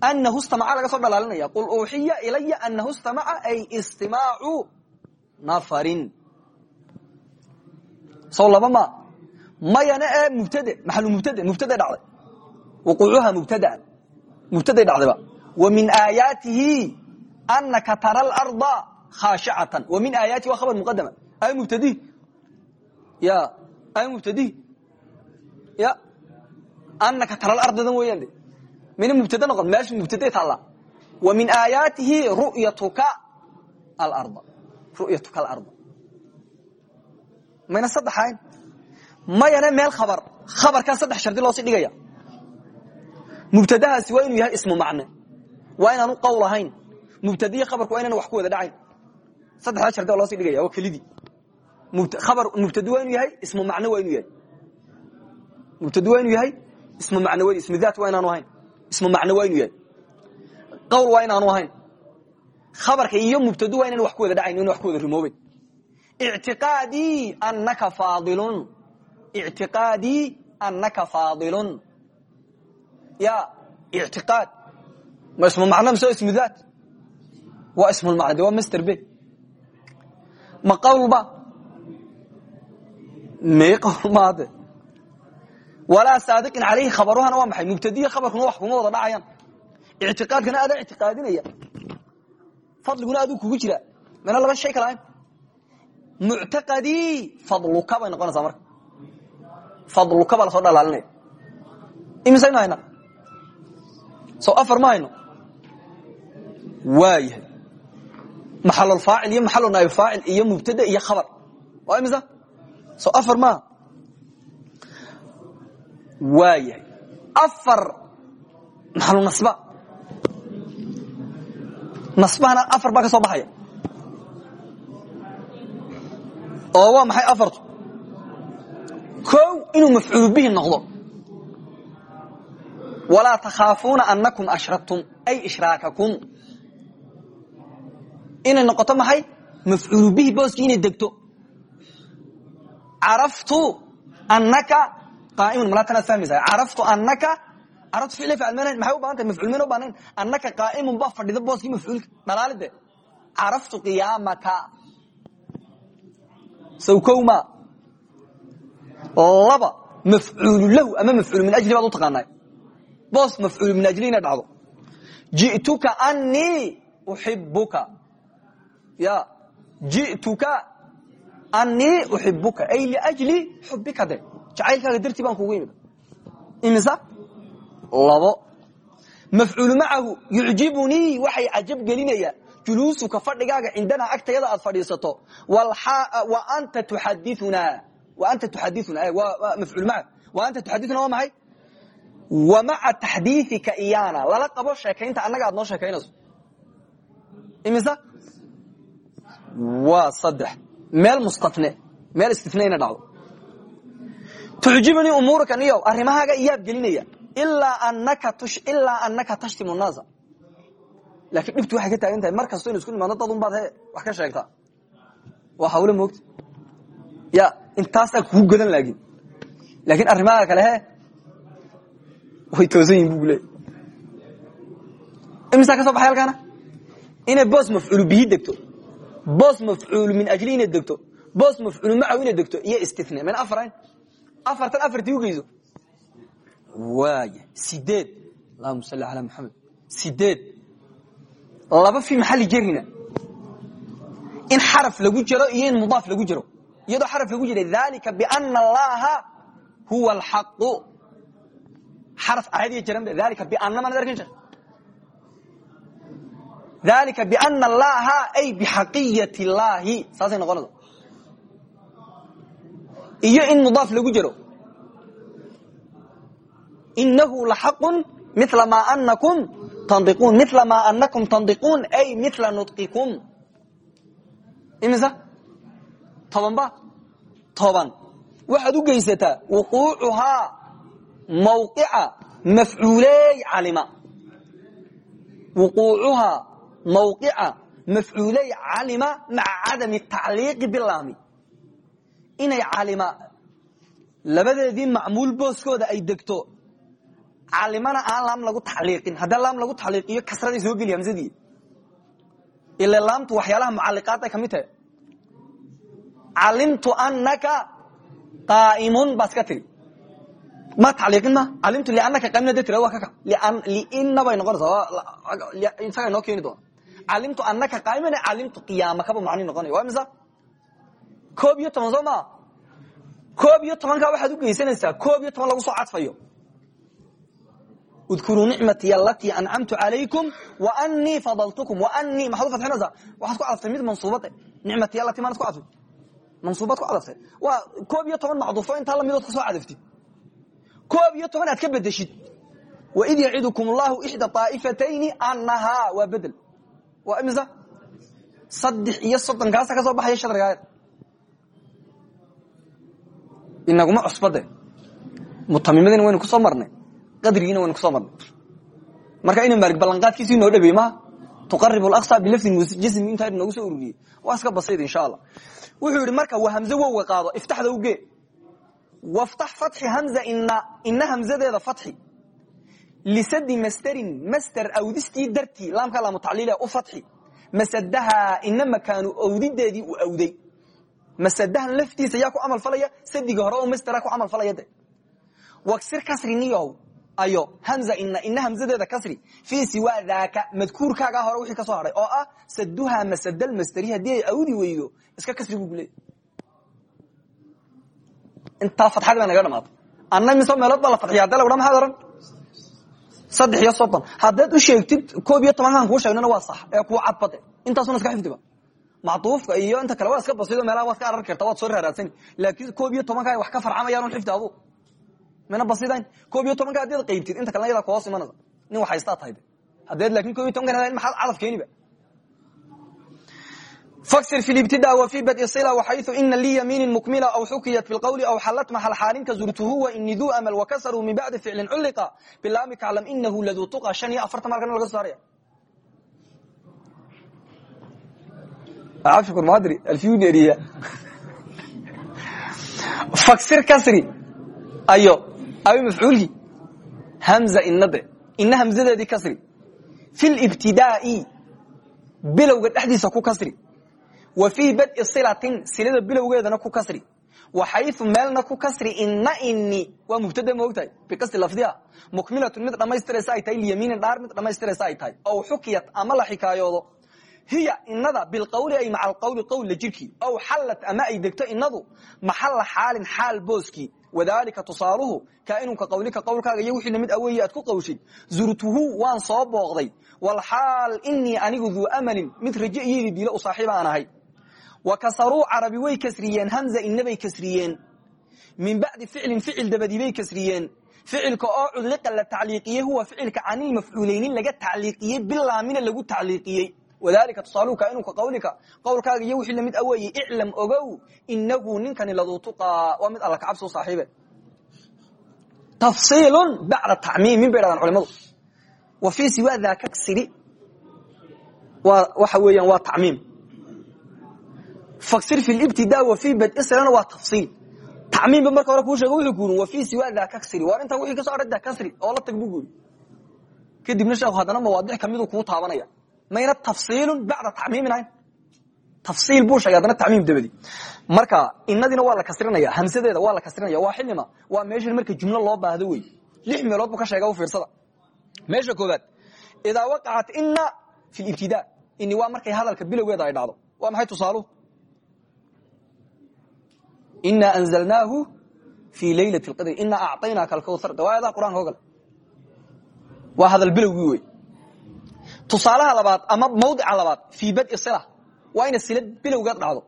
anahu stamaca laga soo dhalaalinaya qul uuxiya ilaya anahu stamaca ay istimaacu nafarin sow laba ma mayana ee mubtade maxalu mubtade mubtade dhacday wuquucuha mubtadaan mubtaday dhacdayba wa min aayaatihi anaka tara larda khaashicatan wa min aayaatihi waa khabar muqadama ay mubtadihi ya ay mubtadihi ya anaka tara lardadan weeyaan de mina mubtade noqon meesha mubtade taallaa wa min aayaatihi ru'yatuka alarda ru'yatuka alarda mayna saddexayn mayana meel khabar khabarkaa saddex shardi loo sii dhigaya mubtadahaasi waa inuu yahay ismu macne waa inaanu qowl ahayn mubtadiyi khabarku waa inaan wax ku wada dhacayn saddexdaa shardi waa loo sii dhigaya waa kelidii. Mubtadi waa inuu yahay ismu macne waa inuu yahay. Mubtadi waa inuu yahay ismu macne w ismu daat waa inaanu ahayn. Ismu macne waa inuu yahay. Qowl waa inaanu ahayn. Khabarka iyo mubtadu waa inaan wax ku wada dhacayn in wax ku wada rumooben ictiqaadii anaka faadilun. Ictiqaadii anaka faadilun. Ya ictiqaad. Ma ismu macno mise ismu daat? Waa ismulmacne de waa master be ma qawlba may qawl maade walaa saadiqin calayhi khabaruhana waa maxay? Mubtadiya khabarkuna wax kuma wada dhacayaan. Ictiqaadkana adaa ictiqaadinaya. Fadliguna aduu kugu jira. Mana laba shay kala ahayn? Muctaqadii fadluka bay noqonaysaa marka. Fadluka baa la soo dhalaalinaya. Imisaynu hayna? Soo afar ma hayno? Waayahay maxalulfaacil iyo maxalu naayibfaacil iyo mubtada iyo khabar. Waa imisa? Soo afar maaha waayahay afar. Maxalu nasba. Nasbahana afar baa ka soo baxaya. Oo waa maxay afartu? Kow inuu mafcuulu bihi noqdo. Walaa takhaafuuna anakum ashraktum ay ishraakakum inay noqoto maxay? Mafcuulu bihi booskii inay degto. Caraftu anaka qaaimun. Malaa tanaad fahmaysa caraftu anaka caraftu ficli facalmanayn maxay u baahan tahay? Mafcuul mayna u baahnayn annaka qaa'imun baa fadhida booskii mafcuulka dhalaalide caraftu qiyaamaka. Sow kow ma laba mafcuulu lahu. Ama mafcuulu min ajli baad u taqaanaa boos mafcuulu min ajli inay dhacdo. Ji'tuka anii uxibuka ya ji'tuka anii uxibuka ay liajli xubika de. Jacaylkaaga dartii baan kugu imid imisa? Labo. Mafcuulu macahu yucjibunii waxay cajab gelinaya. Juluusuka fadhigaaga cindanaa agtayada aad fadhiisato. Anta tuxadiuna wa anta tuxadiuna waa maxay? Wa maca taxdiiika iyana lala qabo sheekaynta annaga aad noo sheekaynayso imisa waa saddex. Meel mustane meel istifne ina dhacdo. Tucjibnii umuuraka niyo arrimahaaga iyaab gelinaya ilaa anaka tashtimu naasa laakiin dhibtu waxay ka taagan tahay mar kasto inu isku nimaadno dad un baad he wax ka sheegtaa waa hawle moogta. Ya intaasaa kugu godan laakin laakiin arrimahaaga kale he way toosan yihiin bu leey imisaa ka soo baxay halkaana? Inay boos mafcuulu bihi degto boos mafcuulu min ajli inay degto boos mafcuulu macahu inay degto iyo istine mayna afarayn. Afartan afartii ugeyso waaya sideed. Allahuma salli calaa maxamed sideed. Laba fi maxalli jarina in xaraf lagu jiro iyo in mudaaf lagu jiro iyadoo xaraf lagu jira dalika biana allaha huwa alxaqu xaraf caadiya jiran dalika biana maanad arkan jir dalika biana allaha ay bixaqiyat illaahi saasay noqonaysa iyo in mudaaf lagu jiro inahu laxaqu mila maa anakum tandiquun mila maa anakum tandiquun ay mila nudqikum imisa toban ba toban waxaad u geysataa wuquucuhaa mawqica mafcuuley calima wuquucuhaa mawqica mafcuuley calima maca cadami tacliiqi bilaami inay calima labadeedii macmuul booskooda ay degto calimana aan laam lagu tacliiqin haddii laam lagu tacliiqiyo kasraday soo geli hamsadii ila laamtu waxyaalaha mucaliqaadday ka mid tahay calimtu anaka qaa'imun baa iska tiri ma tacliiqin ma calimtu liannaka qaimna de tira waa kaka liina bay noqonaysaa isaga inoo keeni doona calimtu anaka qaa'iman calimtu qiyaamakaba macni noqonaya. Waa imisa? Koob iyo toban soo maa koob iyo tobankaa waxaad u geysanaysaa. Koob iyo toban lagu soo cadfayo. Udkuruu nicmatii alatii ancamtu calaykum waanii fadaltukum. Waanii maxaad u fadxinaysaa waxaad ku cadaftay mid mansuubade nicmatii alatii maanad ku cadfay? Mansuubaad ku cadaftay waa koob iyo toban macduufo intaa lamidood ka soo cadaftid koob iyo toban aad ka bedeshid waid yacidukum allahu ixda aa'ifatayni annahaa. Waa bedel waa imisa? Saddex iyo soddonkaasa ka soo baxaya shadrigaayad inaguma cusbade mutamimadina waynu ku soo marnay. Qadrigiina waynu ku soo marnay. Marka ina maalig ballanqaadkiisi inoo dhabeey maha tuqarib alaqsa bilafdin jasmi intaa inoogu soo ururiyey. Waa iska basid insha allah wuxuu yidhi marka waa hamze wowga qaado iftaxda uge waftax fatxi hamza ina ina hamzadeeda fatxi lisadi masterin master awdistii dartii laamka laamu tacliila u fatxi masadaha ina makaanu awdideedii u awday masadahan laftiisa yaa ku camal falaya sadiga hore oo mastera ku camal falaya de waksir kasri niyow ayo hamza ina ina hamzadeeda kasri fii siwa daaka madkuurkaagaa hore wixii ka soo oo ah saduha masadal masteri haddii ay awdi weydo iska kasri buu kuleeyay intaa fatxadii naga dhamaatay anna mise meelood baa la fadxiya hadda lagudha saddex iyo soddon haddaad u sheegtid koob iyo tobankan kuu sheegnana waa sax ee kuu cadbade intaasuna iska xifdiba. Macduufka iyo inta kale waa iska basido meelaha waad ka arari karta waad soo raaraadsani laakiin koob iyo tobankaa wax ka farcamayaan xifdi adu mana basidayn. Koob iyo tobanka haddaad qaybtid inta kalena yadaa kuhoos imanaysa. Nin wax haystaa tahay haddeed laakin koob iyo tobankan maxaad cadaf keeniba fasir fi ibtida wa fi badi sila waxayu ina liyamiinin mukmila aw xukiyat biqawli aw xalat maxal xaalinka zurtuhu wa ini duu amal wakasaruu min bacdi ficlin culliqa bilaami kaclam inahu laduu tuqa. Shan iyo afartan maalkan laga saaraya fasir kasri. Ayo awi mafcuulki hamza inade ina hamzadeedii kasri. Fi libtidaai bilowga dhexdiisa ku kasri wa fii badi silatin silada bilowgeedana ku kasri. Wa xayu meelna ku kasri ina ini waa mubtada maogtahay biqasdi lafdiha mukmilatun mid dhammaystiraysa ay tahay lyamiinin dhaar mid dhammaystiraysa ay tahay. Ow xukiyat ama la xikaayoodo. Hiya inada bilqawli ay maca alqawli qowlla jirkii ow xallat ama ay degto inadu maxalla xaalin xaal booskii wadalika tusaaluhu kaainunka qawlika qowlkaaga iyo wixii la mid aweeye aad ku qawshid. Zurtuhu waan soo booqday. Walxaal inii anigu duu amalin wa kasaruu carabi way kasriyeen hamza inabay kasriyeen. Min bacdi ficlin ficil dabadii bay kasriyeen. Ficilka oo cudliqa la tacliiqiyey huwa ficilka canilmafcuuleynin laga tacliiqiyey bilaamina lagu tacliiqiyey. Wadalika tusaaluhu kaainunka qawlika. Qowlkaaga iyo wixii la mid aweeye iclam ogow inahu ninkani laduu tuqaa waa mid alla kacabsi u saaxiibe. Tafsiilun bacda tacmiimin bay dhahdaan culimadu wa fii siwa daaka siri waa waxa weeyaan waa tacmiim faksir fi libtidaa wa fii badi sirana waa tafsiil tacmiimba marka hore kuu sheego wuxuu kuuri wa fii siwa daaka siri waar intaa wixii ka so adhay daaka siri oo la tag buu kadibna sheekhu haddana mawaadic kamiduu kuu taabanaya mayna tafsiilu bacda tacmiimin ahayn tafsiil buu sheegay haddana dabadi marka inadiina waa la kasrinaya hamsadeeda waa la kasrinaya waa xilima waa meeshan marka jumlo loo baahdo wey lix meelood buu ka sheega u fiirsada meesha koobaad idaa waqacat ina fi libtida ini waa markay hadalka bilowgeeda ay dhacdo waa maxay tusaaluhu ina anzalnaahu fi laylat lqadri ina acطaynaaka alkawthar. De waa ayadaha qur'anka o kale hadal bilowgii wey tusaalaha labaad ama mawdica labaad fii badi sila waa ina sila bilowgeed dhacdo.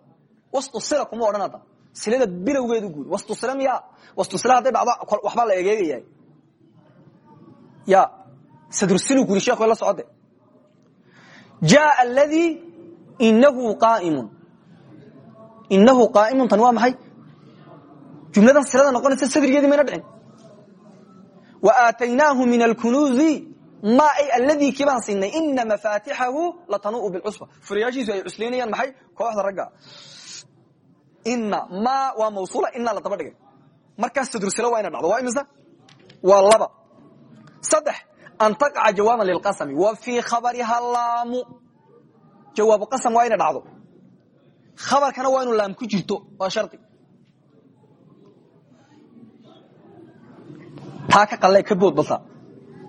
Wastu sila kuma odhan hadda. Silada bilowgeedu wastu sila miya? Wastu sila hadday dhacdo la egeegaya ya sadrusilu guri sheekhu la socode. Jaa aladii inahu qaaimun inahu qaaimun tan waa jumladan silada noqonaysa sadrigeedii mayna dhicin wa aataynaahu min alkunuuzi ma ay aladii kibaan siinay ina mafaatixahu latanuu bilcusba furayaashiisu ay cusleynayaan maxay kooxda ragga ina ma waa mawsuula ina la daba dhigay markaas tadrusilo waa ina dhacdo waa imisa waa laba saddex an taqaca jawaaban lilqasami wa fii khabariha laamu jawaabu qasam waa ina dhacdo khabarkana waa inu laam ku jirto waa shardi taa ka qalle ka bood balta.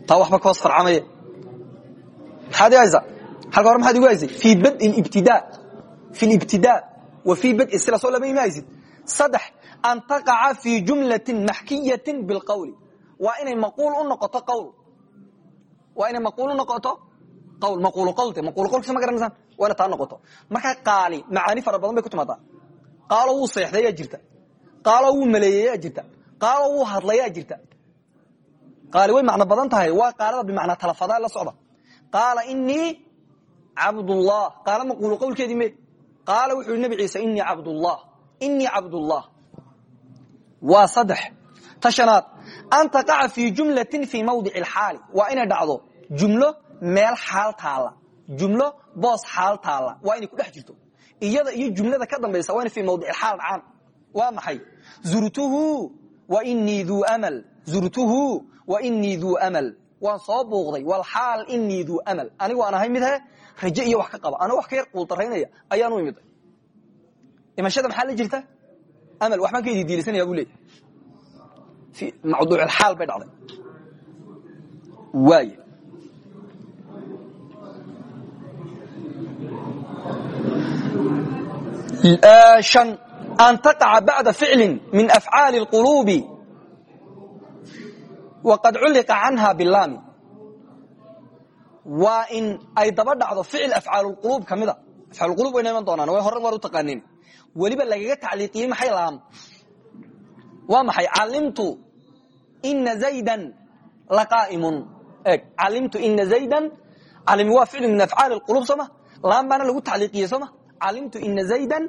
Taa waxba ka hoos farcamaya maxaad i haysaa? Halka hore maxaad igu haysay fii bad'i ibtidaa fi libtidaa wa fii bad'i sila soo lama ima haysid. Saddex an taqaca fii jumlatin maxkiyatin bilqawli. Waa inay maquul u noqoto qawl. Waa inay maquul u noqoto qawl. Maquulu qawlte maquulu qawlkisa ma garanaysaan waa ina taa noqoto. Markaa qaali macaani fara badan bay ku timaadaa. Qaalo wuu seexday yaa jirta. Qaalo wuu maleeyey yaa jirta. Qaalo wuu hadlay yaa jirta qaali way macno badan tahay. Waa qaalada bimacnaa talafadaa la socda. Qaala inii cabdullah. Qaala maquulu qawlkeedii me qaala wuxuu yhi nabi ciise inii cabdullah. Inii cabdullah. Waa saddex. Ta shanaad an jumlatin fii mawdici alxaali waa inay dhacdo jumlo meel xaal taalla. Jumlo boos xaal taalla. Waa inay ku dhex jirto. Iyada iyo jumlada ka dambaysa waa inay fii mawdici alxaal dhacaan waa maxay? Zurtuhu wa inii duu amal zurtuhu wa inii duu amal waan soo buuqday walxaal inii duu amal anigu aan ahay mid he raje iyo wax ka qaba anoo wax ka yar quultaraynaya ayaan u imiday imashada maxaa la jirta amal waxbaan ka ididiilisanaya buu leey mawduucilxaal bay dhacday waay an an taqaca bacda ficli min afcaali اlquluubi waqad culliqa canha bilaami waa in ay daba dhacdo ficil afcaalulquluub ka mida. afcaalqulub wayna iman doonaan way horran waar u taqaaniin. weliba lagaga tacliiqiyey maxay laam waa maxay? Calimtu ina zaydan laqaa'imun. Eeg calimtu ina zaydan. Calimi waa ficlu min afcaali اlqulub sooma laam baana lagu tacliiqiyey sooma calimtu ina zaydan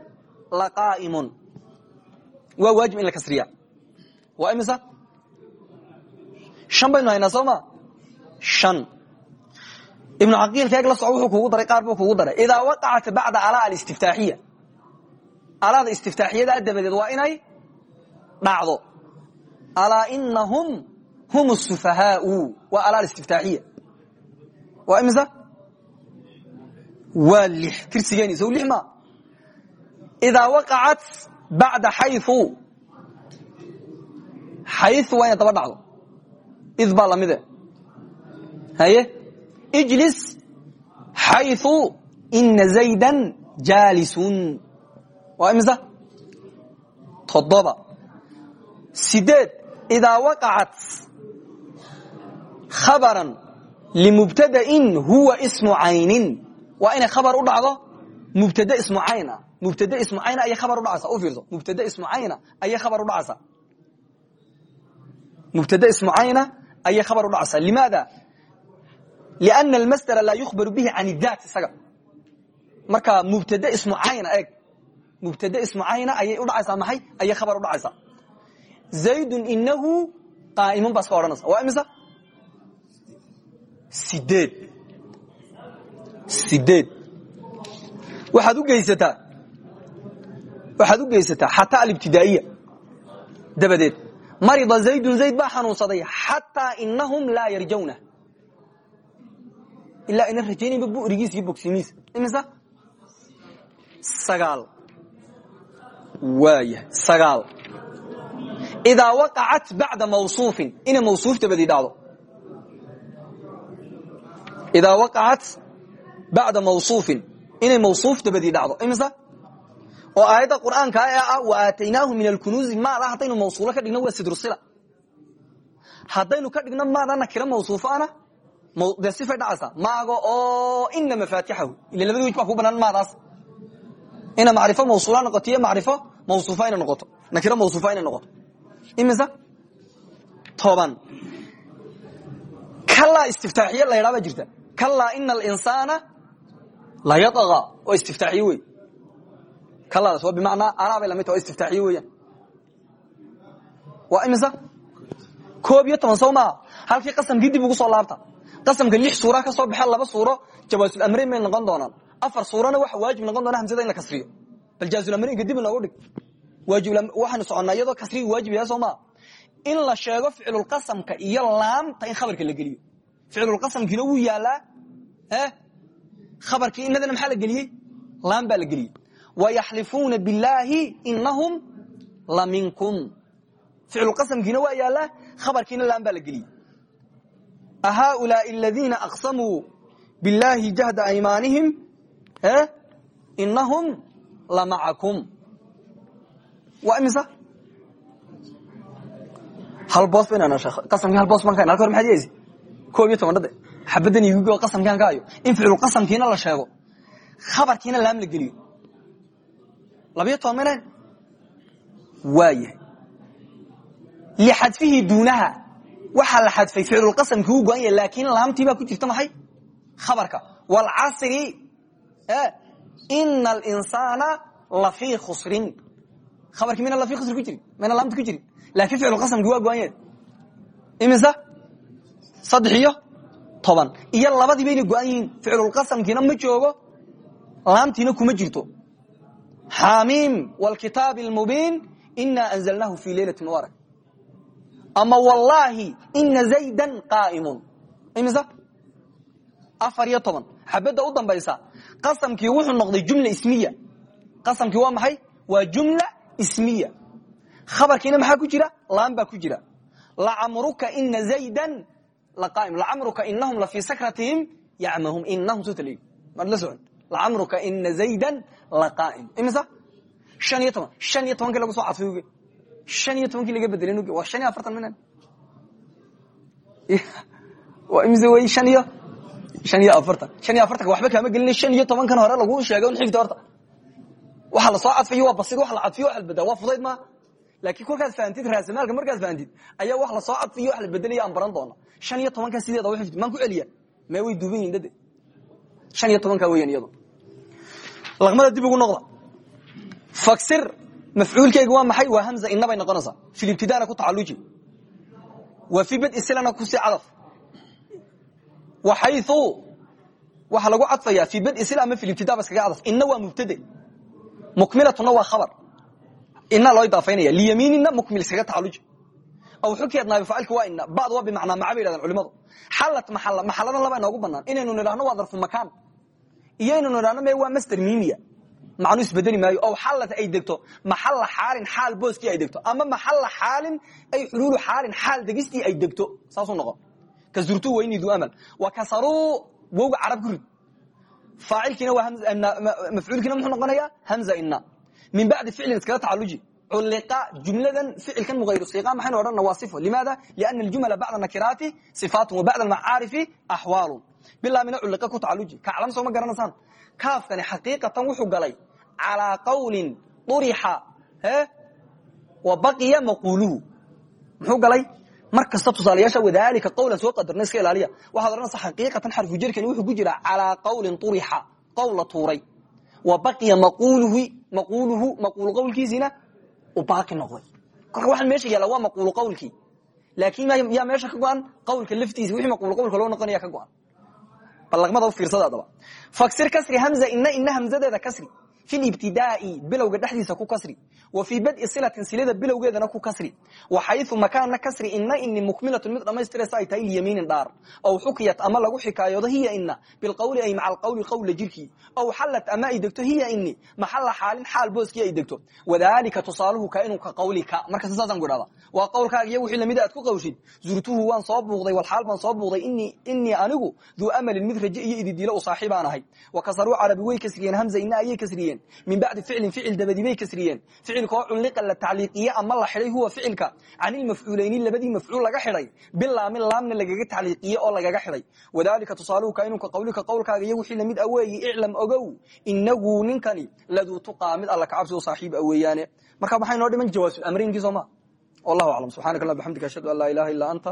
laqaa'imun. Waa waajib in la kasriya waa imisa shan baynu haynaa soo ma? Shan. Ibnu caqiil keeg la soco wuxuu kugu daray qaar buu kugu daray. Idaa waqacat bacda alaa alistiftaaxiya. Alaada istiftaaxiyada dabadeed waa inay dhacdo. Alaa inahum hum sufahaau. Waa alaa alistiftaaxiya. Waa imisa? Waa lix. Tirsigeeni sow lix ma? Idaa waqacat bacda xayu xayu waa inay id baa lamide haye? Ijlis xayu ina zaydan jaalisun waa imisa toddoba. Sideed idaa waqacat khabaran limubtadain huwa ismu caynin waa inay khabar u dhacdo? Mubtade ismu cayn ah mubtade ismu cayna ayay khabar udhacaysa u fiirso. Mubtade ismu cayna ayay khabar udhacaysaa mubtade ismu cayna ayay khabar u dhacaysaa limaada liana almasdera laa yukhbaru bihi can idaat isaga marka mubtade ismu cayna eeg mubtade ismu cayna ayay udhacaysaa maxay ayay khabar udhacaysaa zaydun inahu qaa'imun baa iska odhanaysa waa imisa sideed waxaad u geysataa waxaad u geysataa xataa alibtidaa'iya dabadeed marida zaydun zayd baa xanuunsaday xataa inahum laa yarjawna. Ilaa ayna rajaynayba burigiis iyo bogsimiis imisa? Sagaal. Waaya sagaal. Idaa waqacat bacda mawsuufin inay mawsuuf dabadii dhacdo idaa waqacat bacda mawsuufin inay mawsuuf dabadii dhacdo imisa oo aayadda qur'aanka ee ah wa aataynaahu min alkunuuzi maada haddaynu mawsuulo ka dhigno waa sidrusila. Haddaynu ka dhigno maada nakira mawsuufaana? Dee sifay dhacaysaa? Maaga oo ina mafaatixahu. Ila labada wej baa ku banaan maadaas ina macrifo mawsuula noqoto iyo macrifo mawsuufa inay noqoto. Nakiro mawsuufa inay noqoto. Imisa toban kalaa istiftaaxiye la ydhaa baa jirta. Kalaa ina alinsaana la yadqa oo istiftaaxiye wey kaladaas waa bimacnaa alaa bay la mid ta o istiftaaxiye weeyaan waa imisa koob iyo toban sow maaha halkii qasamkii dib ugu soo laabta. Qasamka lix suura ka soo baxe laba suuro jawaazulamrayn bay noqon doonaan afar suurana waxa waajib noqon doona hamsada in la kasriyo. Bal jaazulamarinka dib inoogu dhig. Waxaanu soconnaa iyadoo kasriga waajib yahay soo maa in la sheego ficlulqasamka iyo laamta in khabarka la geliyo. Ficlulqasamkiina wuu yaalaa khabarkii inadana maxaa la geliyey? Laam baa la geliyey wayaxlifuuna billaahi inahum la minkum ficlulqasamkiina waa yaalaa khabarkiina laam baa la geliyey ahaulaai aladiina aqsamuu billaahi jahda aymaanihim inahum la macakum waa imisa hal boos basamkii hal boos baan ka halka hor maxad yeesi koob iyo toban dhade xabadan igugo qasamkii aan ka hayo in ficlulqasamkiina la sheego khabarkiina laam la geliyo labiyo toban maynayn waayahay lixadfihi duunaha waxaa la xadfay ficlulqasamkii u go-an yahay laakiin laamtii baa ku jirta maxay khabarka waalcasri ina alinsaana lafii khusrin khabarkii mayna lafii khusri ku jirin mayna laamta ku jirin laakiin ficlulqasamkii waa go-an yahay imisa saddex iyo toban iyo labadii bayna go-an yihiin ficlulqasamkiina ma joogo laamtiina kuma jirto xamiim wlkitaabi lmubiin ina anzalnahu fi leylati mubarak ama wallaahi ina zaydan qaaimun imisa afar iyo toban xabadda u dambaysa qasamkii wuxuu noqday jumla ismiya qasamkii waa maxay waa jumla ismiya khabarkiina maxaa ku jira laam baa ku jira lacamruka ina zaydan laqaim lacamruka inahum lafii sakratihim yacmahum inahum soo taliy maad la socon lacamruka ina zaydan laqaa'im imisa shan iyo toban shan iyo tobankii lagu soo cadfay uge shan iyo tobankii laga bedelay uge waa shan iyo afartan minan waa imise wey shan iyo shan iyo afartan shan iyo afartanka waxba kaama gelina shan iyo tobankan hore lagu sheegay un xigta horta waxa la soo cadfayo waa basid wax la cadfiyo wax la bedela waa fudayd maa laakiin kolkaad fahamtid raasamaalka markaad fahamtid ayaa wax la soo cadfiyo wax la bedelaya aan baran doona shan iyo tobanka sideeda xifdi maan ku celiya mee way duuban yihiin dade shan iyo tobanka weyan iyado laqmada dib ugu noqda. Faksir mafcuulkeyga waa maxay? Waa hamza inabay noqonaysaa. Filibtidaana ku tacaluji wa fi bad islana ku sii cadaf. Waxayu waxaa lagu cadfayaa fi bad isl ama filibtida ba iskaga cadaf. Ina waa mubtade. Mukmilatuna waa khabar. Ina loo idaafaynaya liyamiinina mukmil iskaga tacaluji aw xukiyad naabi faacilka waa ina bad waa bimacnaa maca bay yidhahdeen culimadu xalat maxala maxaladan laba inoogu banaan inaynu nidhahno waa darfu makaan iyo inaynu nidhahno me waa master mimiya macnuu isbedeli maayo. Ow xalat ay degto. Maxalla xaalin xaal booskii ay degto. Ama maxalla xaalin ay xuluulu xaalin xaal degistii ay degto. Saasuu noqon ka zurtu weyni du amal. Wa kasaruu wowga carab ku rid faacilkiina mafcuulkiina muxuu noqonayaa? Hamza ina min bacdi ficlin iskaga tacaluji culliqa jumladan ficilkan muayru siqa maxaynu odhanna waa sifo. Limaada? Liana aljumla bacda nakiraati sifaatun wa bacda almacaarifi axwaalun bilaa mina culliqa ku tacaluji kaclam soo ma garanaysaan kaafkani xaqiiqatan wuxuu galay calaa qawlin urixa wa baqiya maquuluhu muxuu galay? Mar kasta tusaalayaasha wadaalika qawlan soo qadarna iska ilaaliya. Waxaad odhanaysa xaqiiqatan xarfujerkani wuxuu ku jiraa calaa qawlin urixa qowl la wa baqiya maquuluhu maquuluhu maquulu qawlkiisiina u baaqi noqday. Kolka waxaan meesha yaalla waa maquulu qawlkii. Laakiin yaa meesha ka go-an qawlka laftiisa wixii maquulu qawlka loo noqonaya ka go-an balaqmada u fiirsada adaba. Faksir kasri hamza ina ina hamzadeeda kasri fi libtidaai bilowga dhexdiisa ku kasri wa fii badi silatin silada bilowgeedana ku kasri wa xayu makaana kasri ina ini mukmilatun mid dhammaystiraysa ay tahay liyamiinin dhaar aw xukiyat ama lagu xikaayoodo hiya ina bilqawli ay maca alqawli qawla jirkii aw xallat ama ay degto hiya ini maxalla xaalin xaal booskii ay degto wadalika tusaaluhu ka inuu ka qawlika markasta saasaan ku waa qawlkaaga iyo wixii lamida aad ku qawshid zurtuhu waan soo buuqday walxaal baan soo buuqday inii anigu duu amalin mid raje iyo ididiilo u saaxiibaan ahay wa kasaruu carabi way kasriyeen hamza ina ayay kasriyeen min bacdi ficlin ficil dabadi bay kasriyeen ficilkoo culliqa la tacliiqiye ama la xidhay huwa ficilka can ilmafcuulayni labadii mafcuul laga xidhay bilaamin laamna lagaga tacliiqiye oo lagaga xidhay wadalika tusaaluhu ka inuu ka qawlika qawlkaaga iyo wixii la mid a weeyi iclam ogow inagu ninkani laduu tuqaa mid alla kacabsi oo saaxiib a weeyaane marka maxay noo dhiman jawaasul amrinkii soo maa wallahu aclam subxanak allah bxamdika ashhadu an laa ilaha illa anta